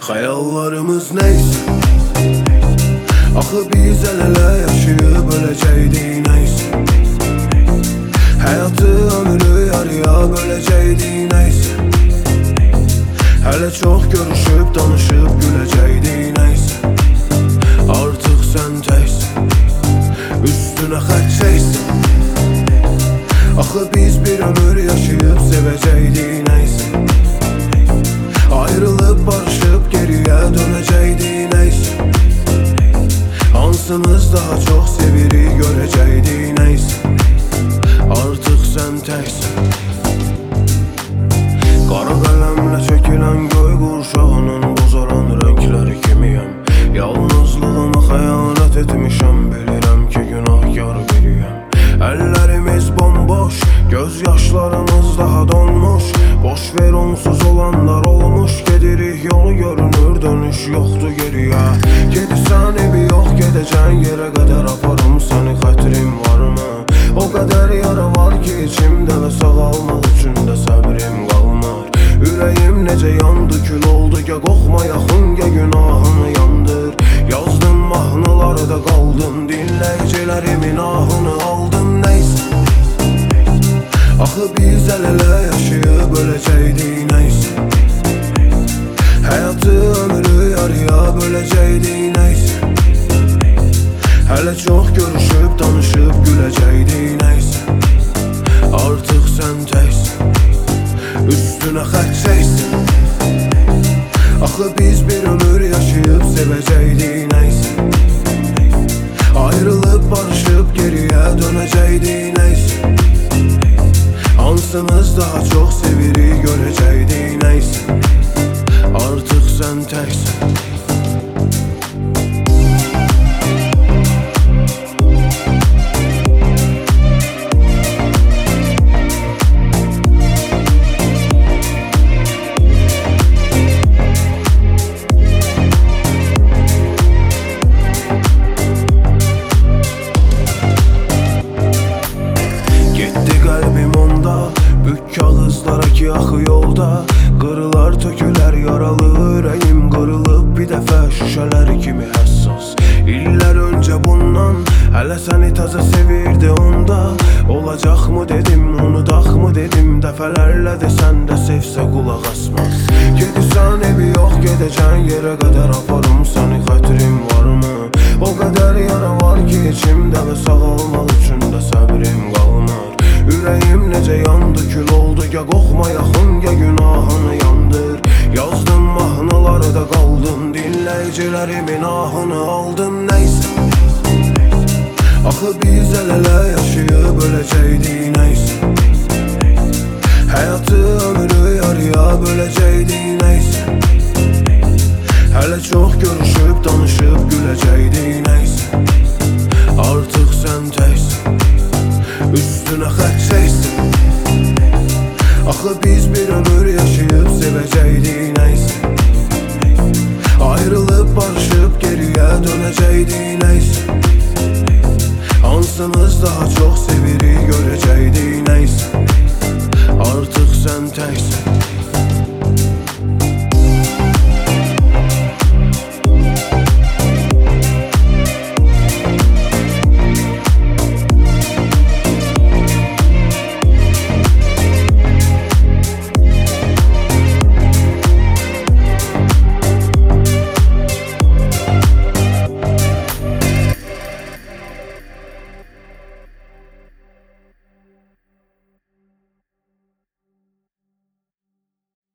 Hayallarımız neyse. Axı biz el-ələ yaşayıb öləcəkdik neysə Həyatı ömrü yarıya böləcəkdik neysə Hələ çox görüşüb, danışıb güləcəkdik neysə Artıq sən təksən Üstünə xət çəksən Axı biz bir ömür yaşayıb sevəcəkdik neysə Ayrılıp barışıp geriye dönəcəkdik neysə Hansımız daha çok seviri görəcəkdik neysə Artıq sən təksən Qara qələmlə çəkilən göy qurşağının bozaran rəngləri kimiyəm Yalnızlığıma xəyanət etmişəm Bilirəm ki günahkar biriyəm Əllərimiz bomboş, göz yaşlarımız daha donmuş. Boş ver olanlar olmuş Gedirik yolu görünür dönüş yoxdur geriyə Gedirsən evi yox gedəcən yerə qədər aparım səni xətrim varmı? O qədər yara var ki içimdə və sağalmaq üçün də səbrim qalmır Ürəyim necə yandı kül oldu ya qoxma yaxın ya günahını yandır. Yazdım mahnıları da qaldım dinləyicilərimin ahını aldım neysə Axı biz el-ələ yaşayıb böləcəkdik neysə Hələ çox görüşüb, danışıb güləcəkdik neysə Artıq sən təksən Üstünə xət çəksən Axı biz bir ömür yaşayıb sevəcəkdik neysə Ayrılıb barışıb geriyə dönəcəkdik neysə Hansımız daha çox seviri görəcəkdik axı yolda Qırılar tökülər yaralı ürəyim Qırılıb bir dəfə şüşələr kimi həssas İllər öncə bundan Hələ səni təzə sevirdi onda. Olacaqmı dedim, unudaqmı dedim Dəfələrlə desən də sevsə qulaq asmaz. Gedirsən evi yox gedəcən yerə qədər aparım səni xətrim varmı? O qədər yara var ki içimdə və sağalmaq üçün də səbrim qalmır Ürəyim necə yandı kül oldu. Ya qoxma yaxın ya günahını yandır. Yazdım mahnıları da qaldım dinləyicilərimin ahını aldım neysə Axı biz el-ələ yaşayıb öləcəkdik neysə Həyatı ömrü yarıya böləcəkdik Xət çəksən Axı biz bir ömür yaşayıb sevəcəkdik neysə Ayrılıb barışıb geriyə dönəcəkdik neysə Hansımız daha çox seviri görəcəkdik